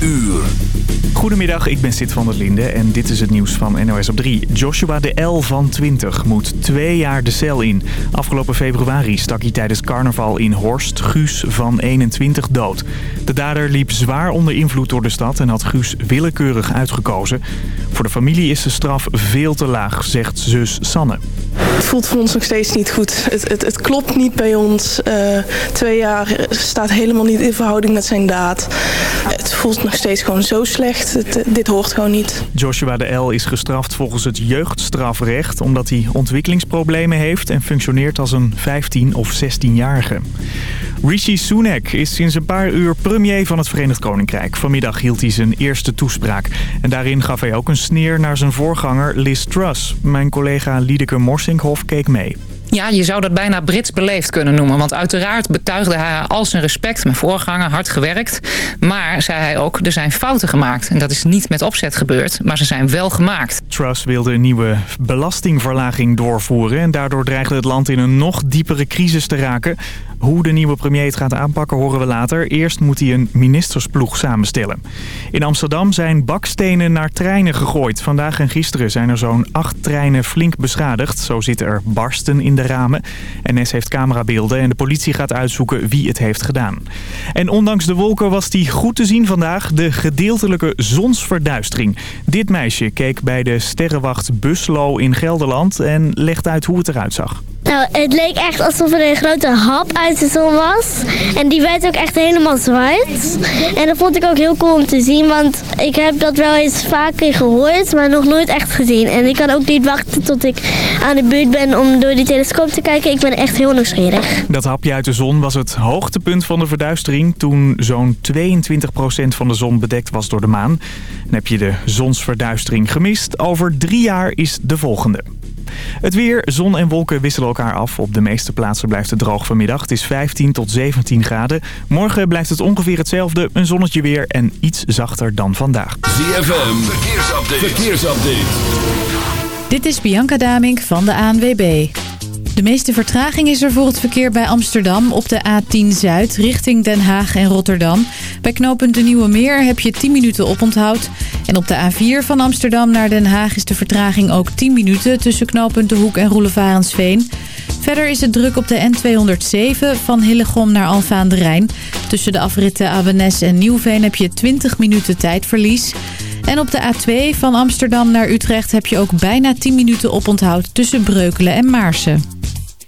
uur. Goedemiddag, ik ben Sid van der Linde en dit is het nieuws van NOS op 3. Joshua de L van 20 moet twee jaar de cel in. Afgelopen februari stak hij tijdens carnaval in Horst Guus van 21 dood. De dader liep zwaar onder invloed door de stad en had Guus willekeurig uitgekozen. Voor de familie is de straf veel te laag, zegt zus Sanne. Het voelt voor ons nog steeds niet goed. Het, het, het klopt niet bij ons. Uh, twee jaar staat helemaal niet in verhouding met zijn daad. Het voelt nog steeds gewoon zo slecht. Het, dit hoort gewoon niet. Joshua de L is gestraft volgens het jeugdstrafrecht... omdat hij ontwikkelingsproblemen heeft en functioneert als een 15- of 16-jarige. Rishi Sunak is sinds een paar uur premier van het Verenigd Koninkrijk. Vanmiddag hield hij zijn eerste toespraak. En daarin gaf hij ook een sneer naar zijn voorganger Liz Truss. Mijn collega Liedeke Morsinkhoff keek mee. Ja, je zou dat bijna Brits beleefd kunnen noemen. Want uiteraard betuigde hij al zijn respect. Mijn voorganger, hard gewerkt. Maar, zei hij ook, er zijn fouten gemaakt. En dat is niet met opzet gebeurd, maar ze zijn wel gemaakt. Truss wilde een nieuwe belastingverlaging doorvoeren. En daardoor dreigde het land in een nog diepere crisis te raken. Hoe de nieuwe premier het gaat aanpakken horen we later. Eerst moet hij een ministersploeg samenstellen. In Amsterdam zijn bakstenen naar treinen gegooid. Vandaag en gisteren zijn er zo'n acht treinen flink beschadigd. Zo zitten er barsten in de ramen. NS heeft camerabeelden en de politie gaat uitzoeken wie het heeft gedaan. En ondanks de wolken was die goed te zien vandaag. De gedeeltelijke zonsverduistering. Dit meisje keek bij de sterrenwacht Buslo in Gelderland en legt uit hoe het eruit zag. Nou, het leek echt alsof er een grote hap uit de zon was. En die werd ook echt helemaal zwart. En dat vond ik ook heel cool om te zien, want ik heb dat wel eens vaker gehoord, maar nog nooit echt gezien. En ik kan ook niet wachten tot ik aan de buurt ben om door die telescoop te kijken. Ik ben echt heel nieuwsgierig. Dat hapje uit de zon was het hoogtepunt van de verduistering toen zo'n 22% van de zon bedekt was door de maan. En heb je de zonsverduistering gemist, over drie jaar is de volgende. Het weer, zon en wolken wisselen elkaar af. Op de meeste plaatsen blijft het droog vanmiddag. Het is 15 tot 17 graden. Morgen blijft het ongeveer hetzelfde. Een zonnetje weer en iets zachter dan vandaag. ZFM, verkeersupdate. verkeersupdate. Dit is Bianca Damink van de ANWB. De meeste vertraging is er voor het verkeer bij Amsterdam op de A10 Zuid richting Den Haag en Rotterdam. Bij knooppunt de Nieuwe Meer heb je 10 minuten oponthoud. En op de A4 van Amsterdam naar Den Haag is de vertraging ook 10 minuten tussen knooppunt De Hoek en Roelevarensveen. Verder is het druk op de N207 van Hillegom naar Alfa aan Rijn. Tussen de afritten Abenes en Nieuwveen heb je 20 minuten tijdverlies. En op de A2 van Amsterdam naar Utrecht heb je ook bijna 10 minuten oponthoud tussen Breukelen en Maarsen.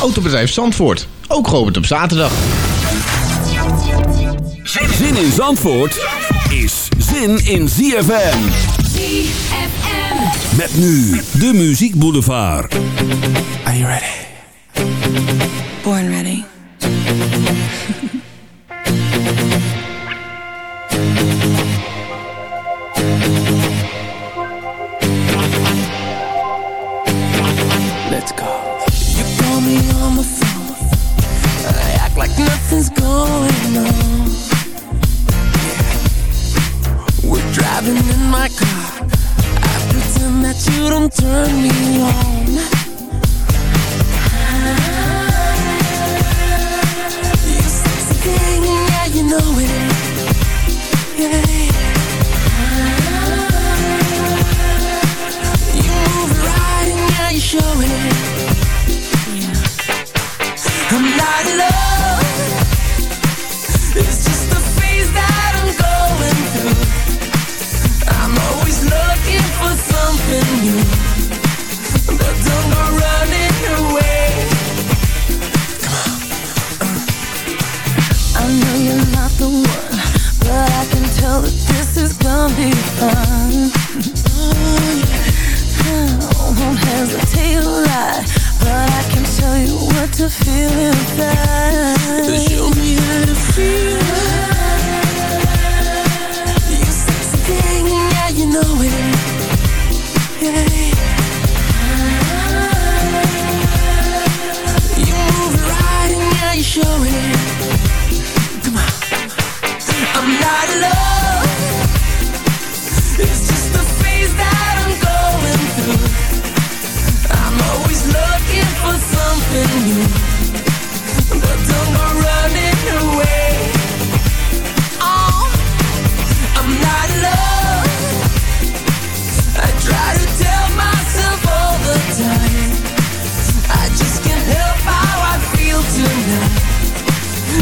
Autobedrijf Zandvoort, ook geopend op zaterdag. Zin in Zandvoort is zin in ZFM. ZFM. Met nu de Muziek Boulevard. Are you ready? Born ready. Let's go. Like nothing's going on. We're driving in my car. I pretend that you don't turn me on.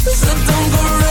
So don't go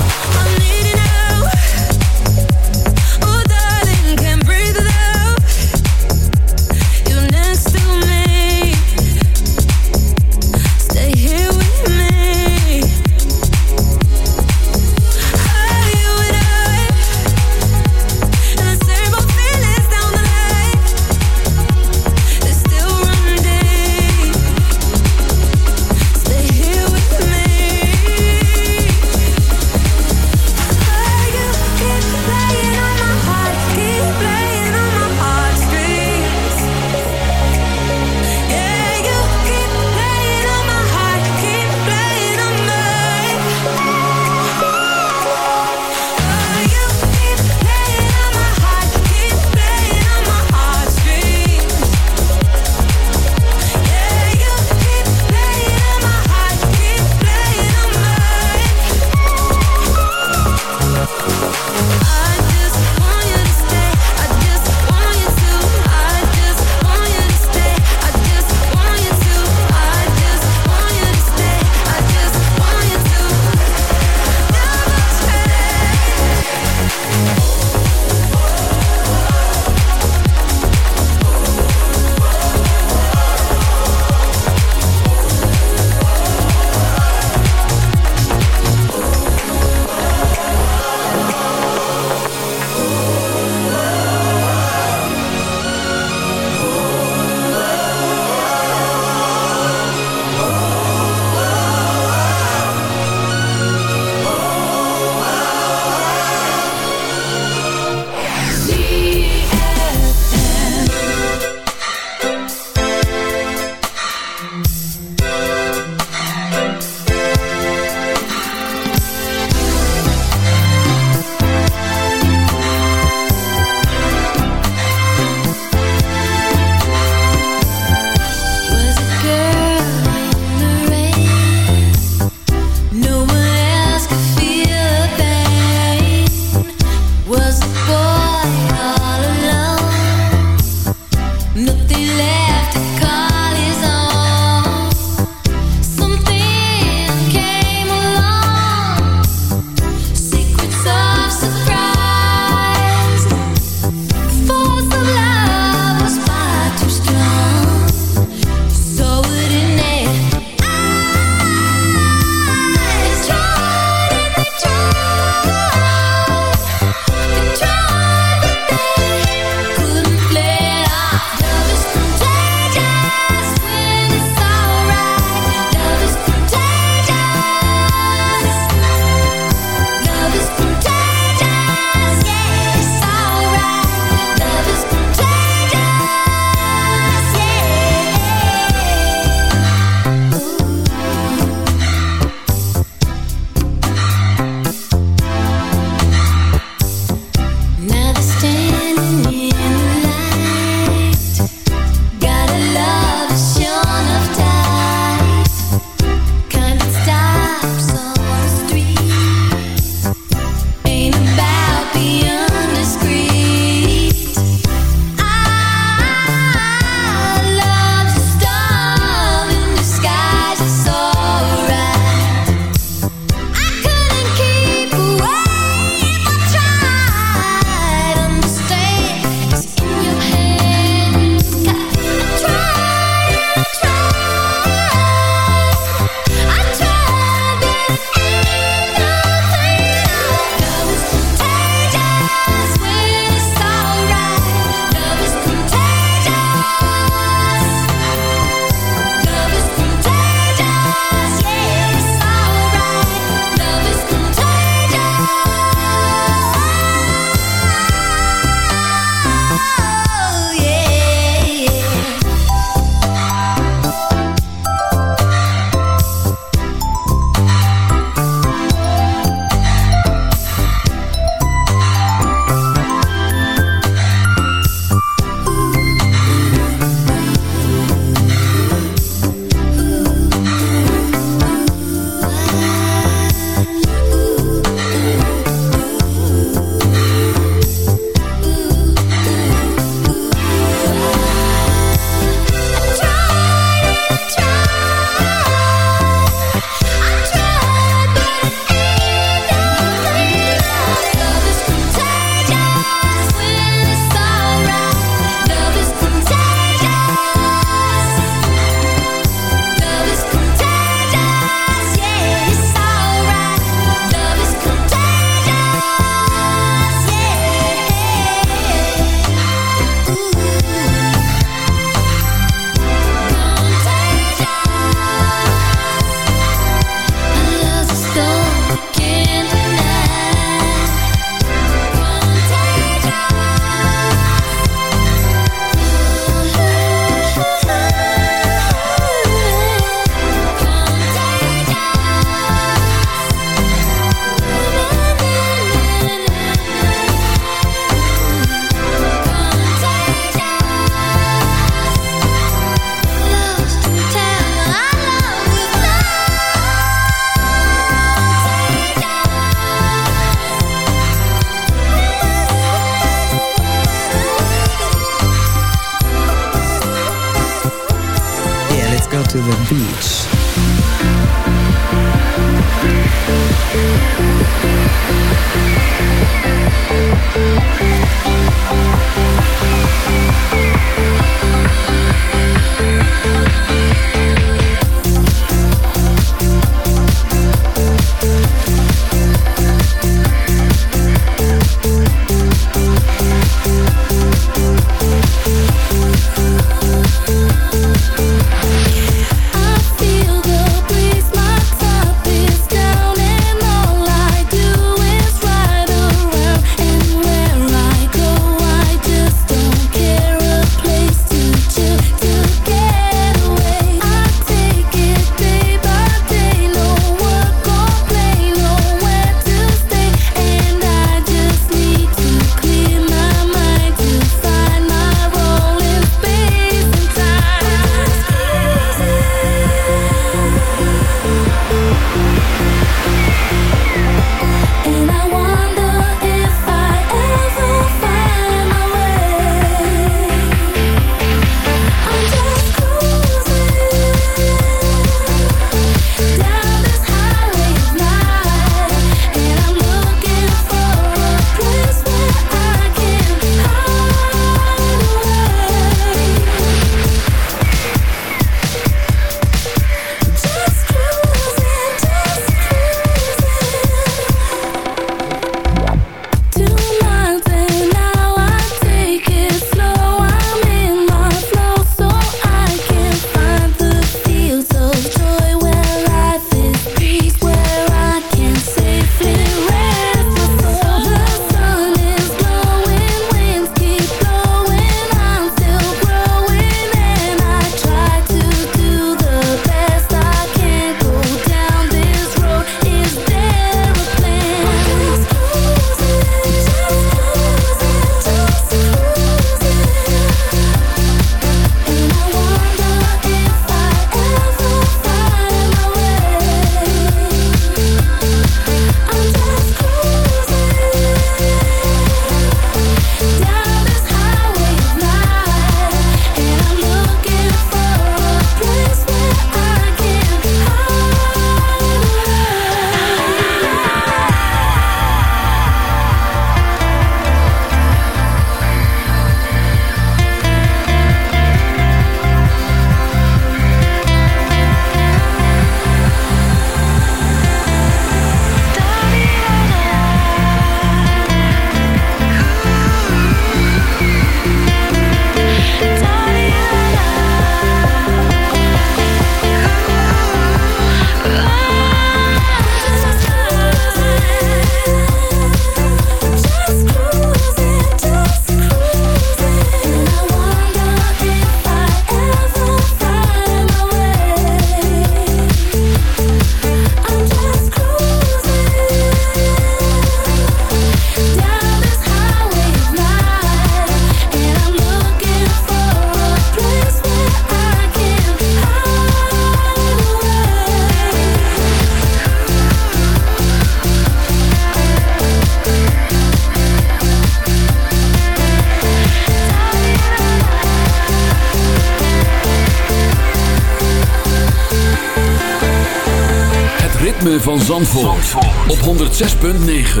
van Zandvoort, op 106.9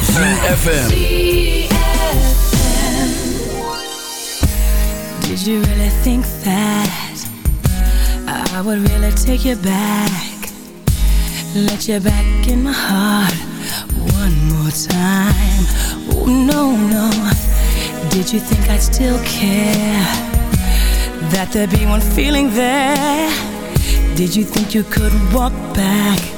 CFFM Did you really think that I would really take you back? Let you back in my heart One more time? Oh no, no. Did you think I'd still care That there'd be one feeling there? Did you think you could walk back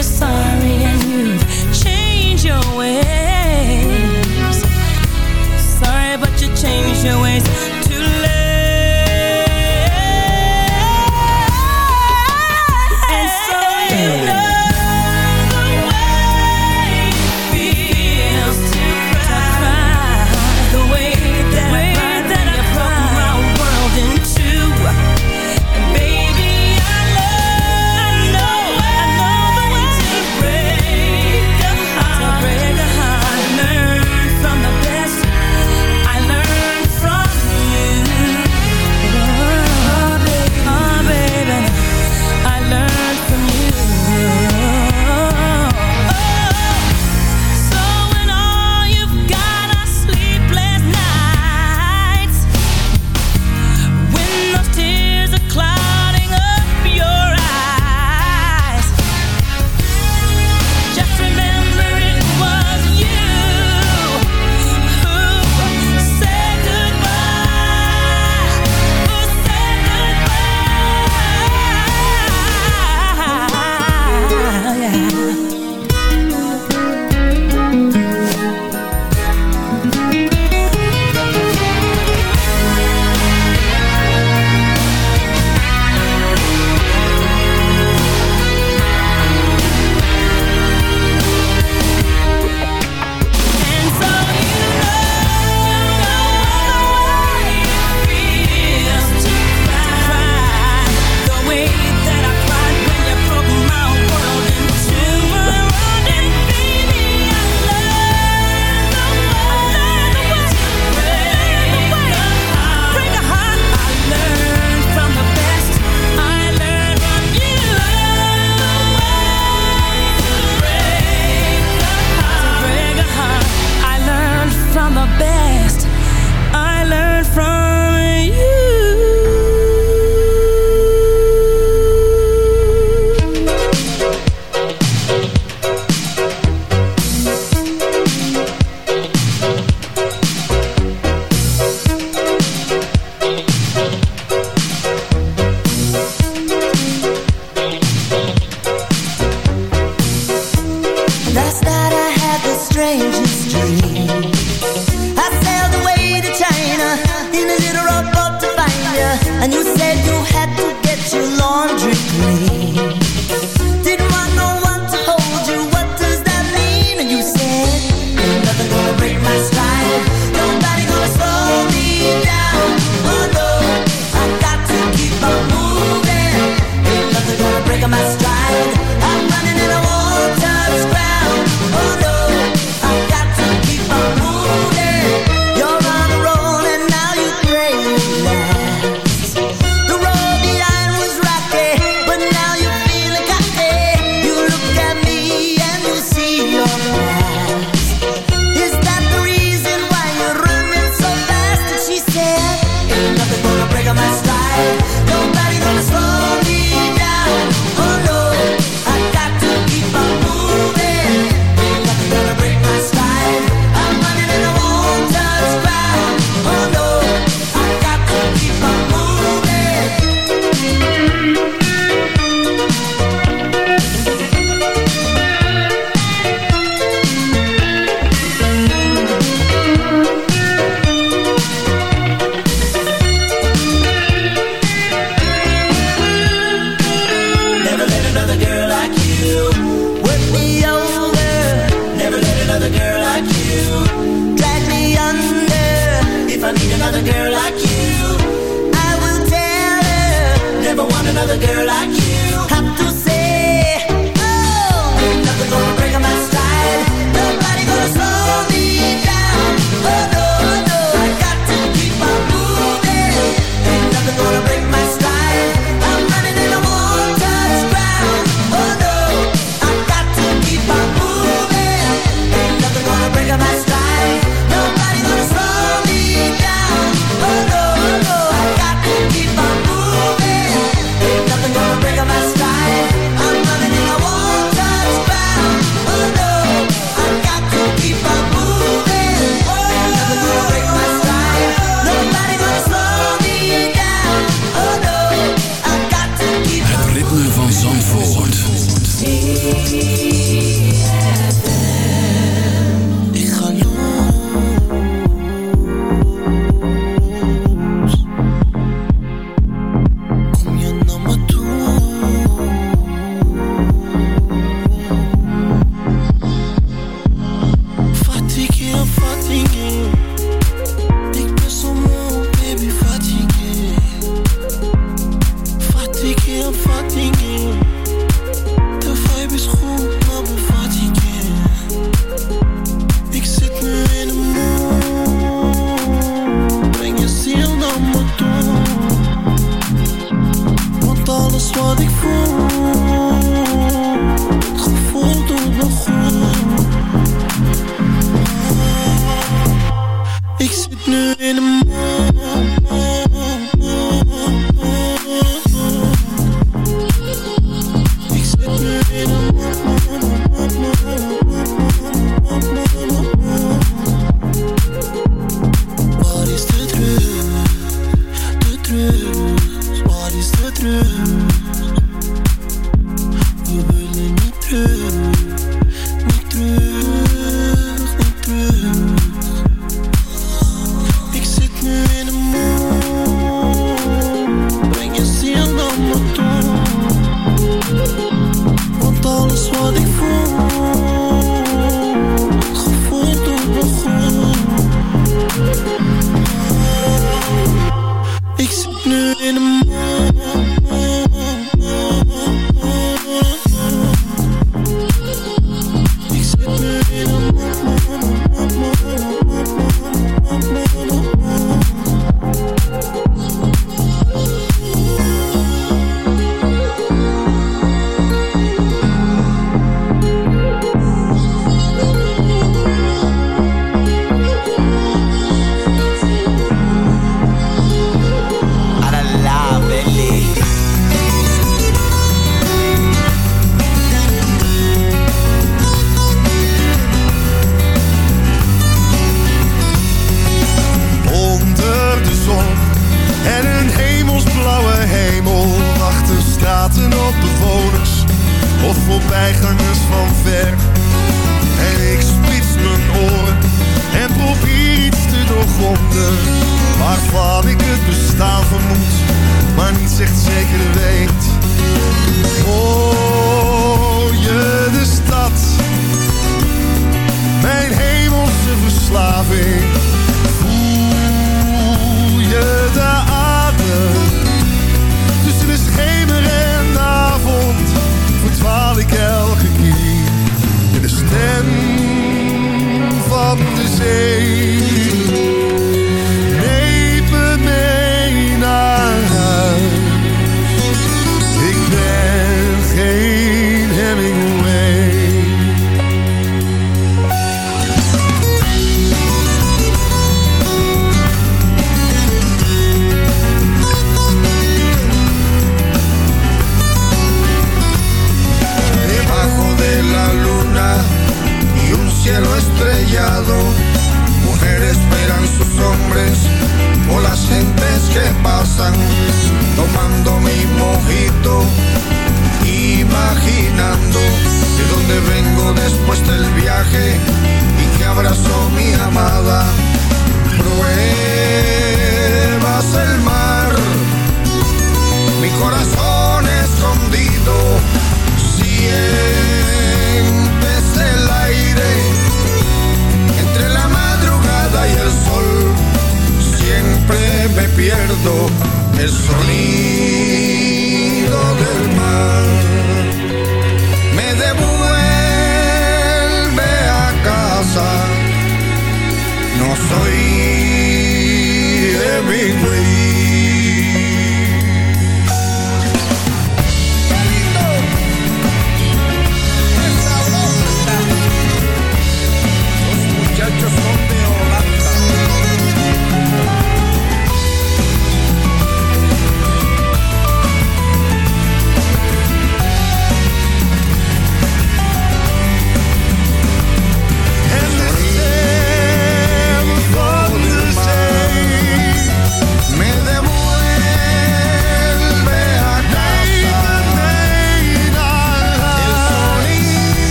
your ways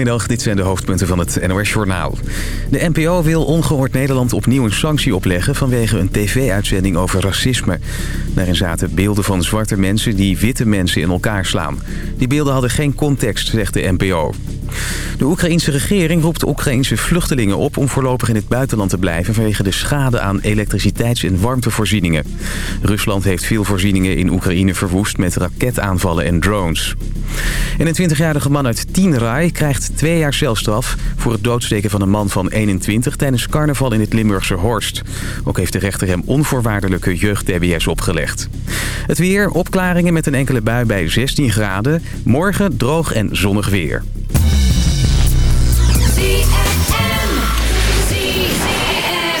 Goedemiddag, dit zijn de hoofdpunten van het NOS-journaal. De NPO wil ongehoord Nederland opnieuw een sanctie opleggen... vanwege een tv-uitzending over racisme. Daarin zaten beelden van zwarte mensen die witte mensen in elkaar slaan. Die beelden hadden geen context, zegt de NPO. De Oekraïense regering roept Oekraïense vluchtelingen op om voorlopig in het buitenland te blijven vanwege de schade aan elektriciteits- en warmtevoorzieningen. Rusland heeft veel voorzieningen in Oekraïne verwoest met raketaanvallen en drones. Een 20-jarige man uit Tienraai krijgt twee jaar celstraf voor het doodsteken van een man van 21 tijdens carnaval in het Limburgse Horst. Ook heeft de rechter hem onvoorwaardelijke jeugd-DBS opgelegd. Het weer, opklaringen met een enkele bui bij 16 graden. Morgen droog en zonnig weer. ZFM. ZFM.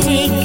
take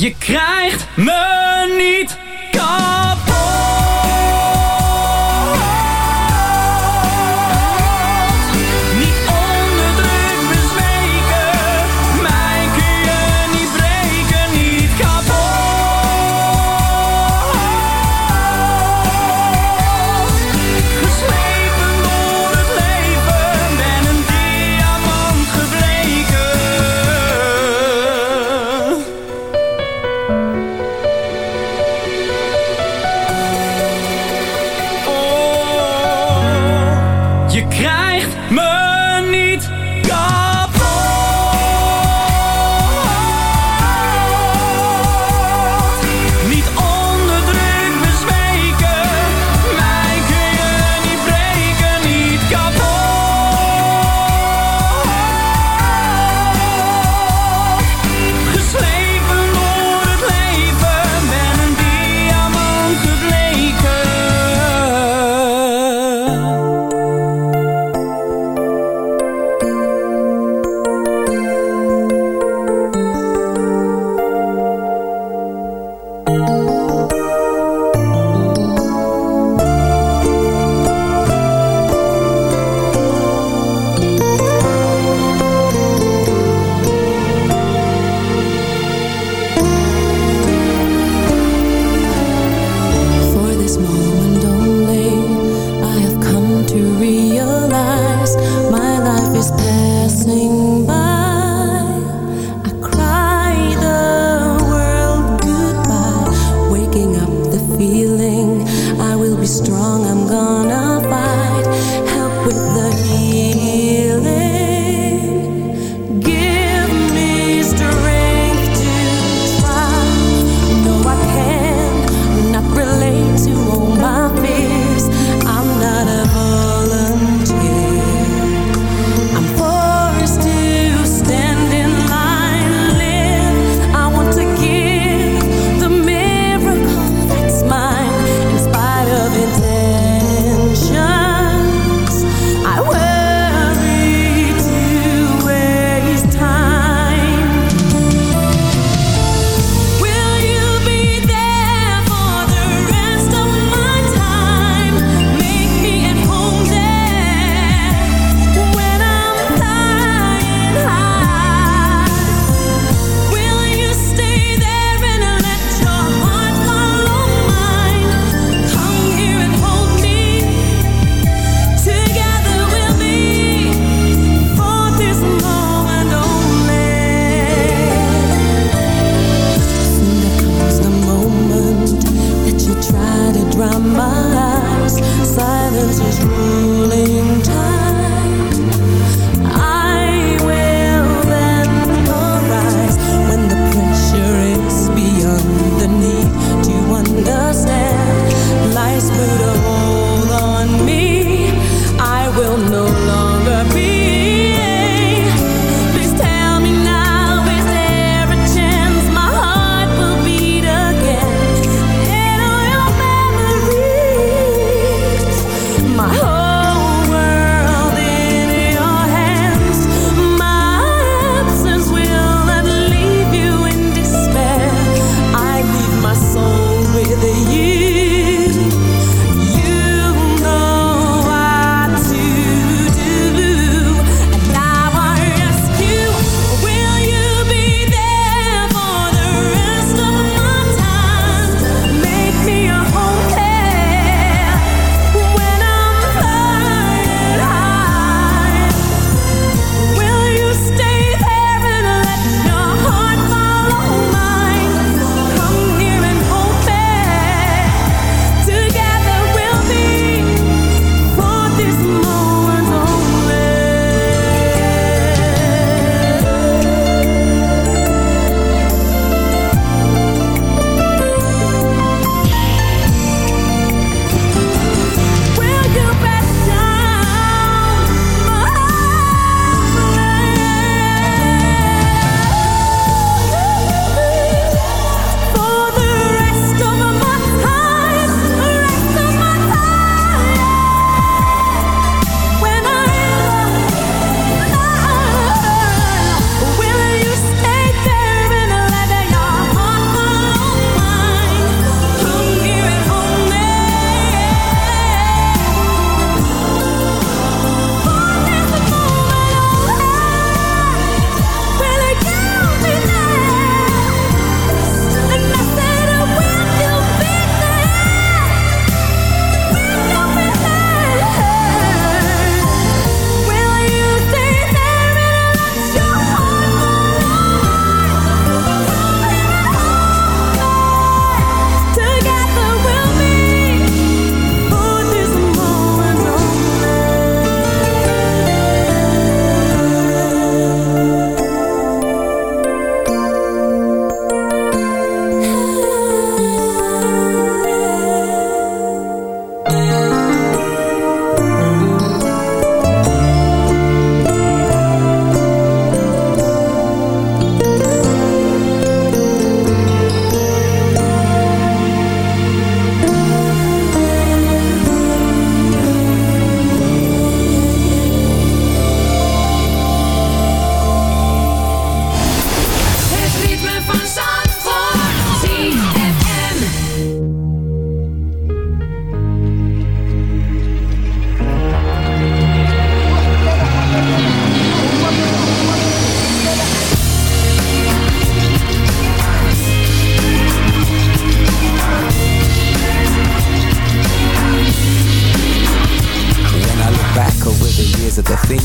Je krijgt me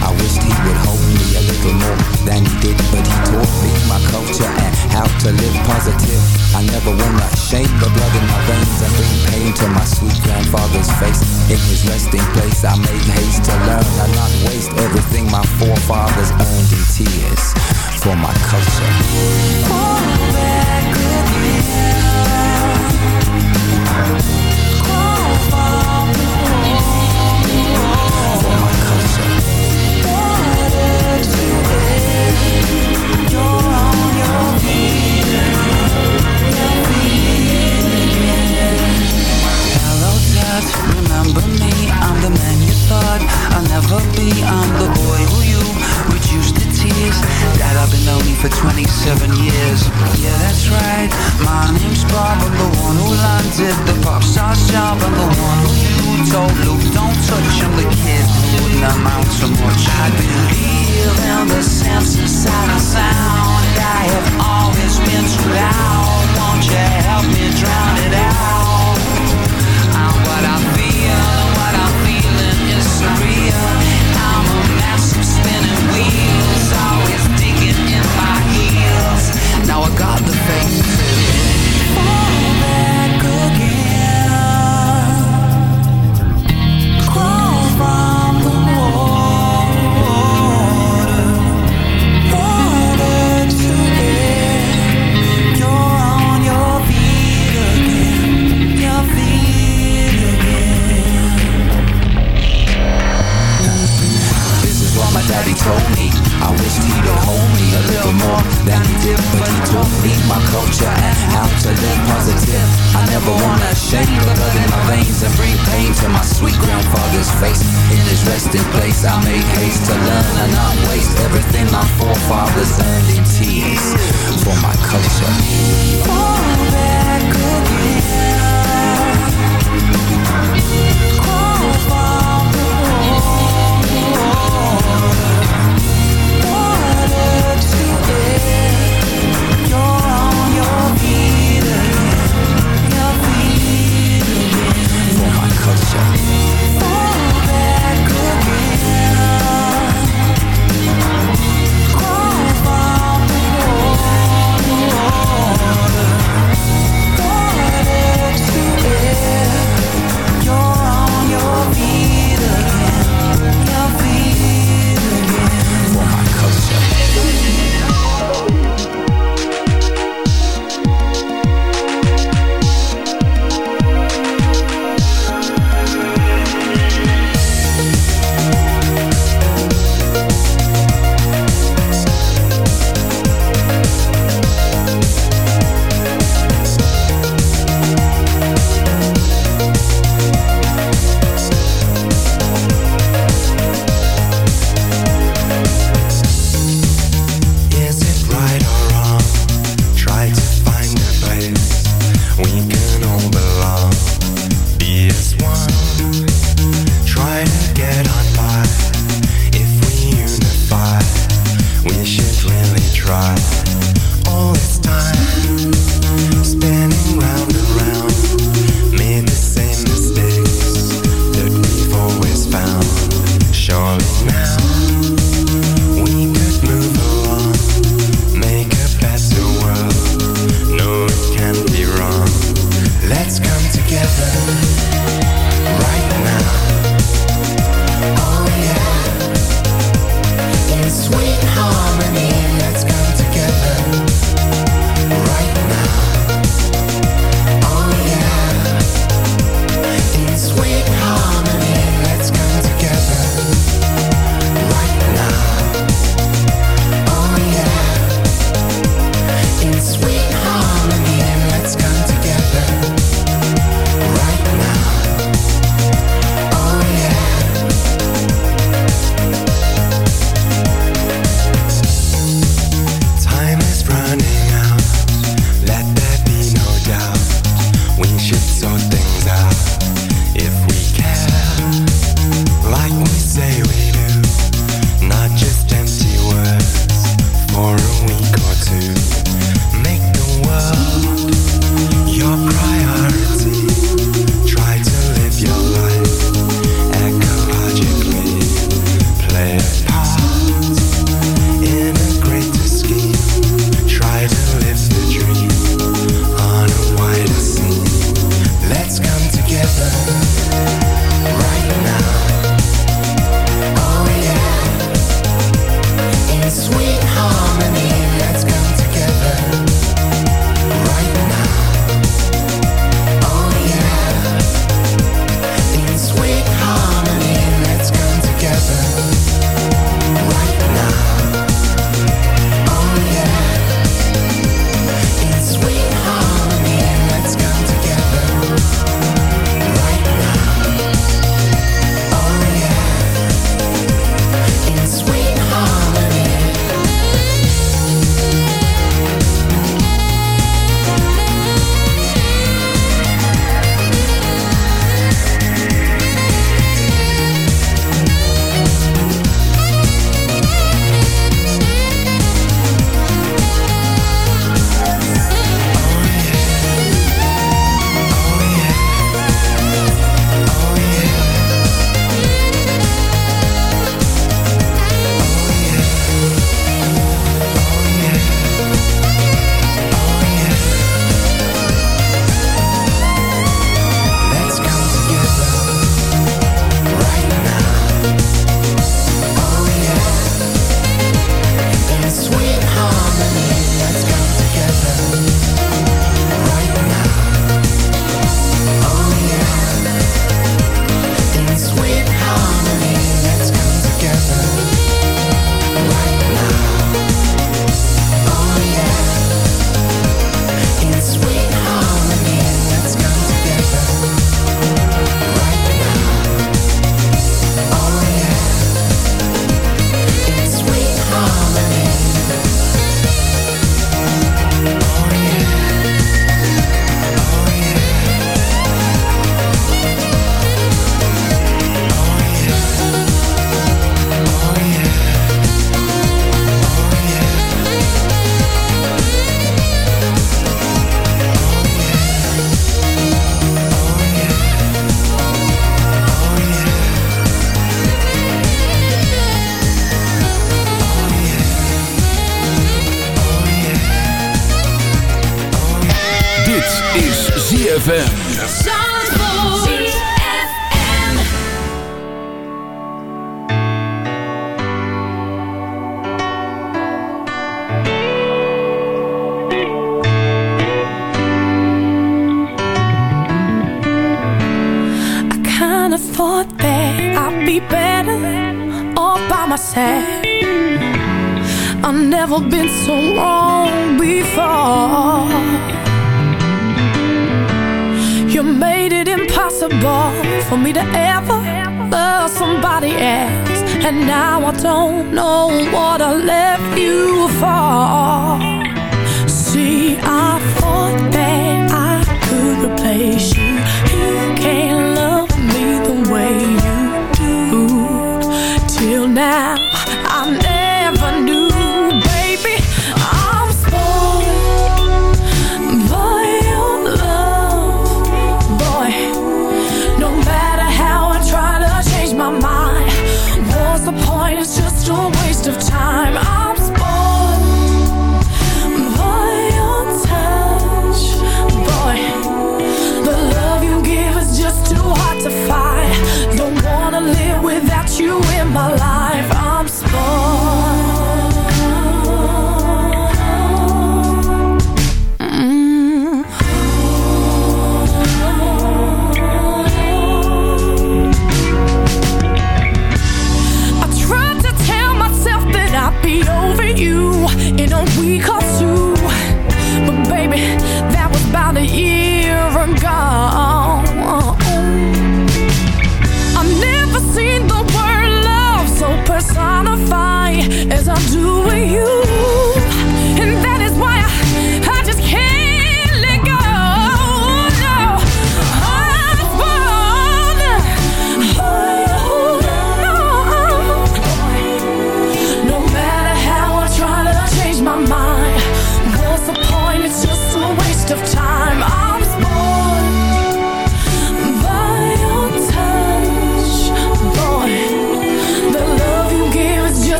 I wished he would hold me a little more than he did, but he taught me my culture and how to live positive. I never wanna shame the blood in my veins and bring pain to my sweet grandfather's face. In his resting place, I make haste to learn and not waste everything my forefathers earned in tears for my culture. Be I'm the boy who you reduced to tears. Dad, I've been lonely for 27 years. Yeah, that's right. My name's Bob I'm the one who landed the pop star's job. I'm the one who you told Luke Don't touch him The kid. Wouldn't amount to much. I believe in the sense inside of sound I have always been too loud Won't you help me drown it out? I'm what I feel, what I'm feeling is surreal. Got the faith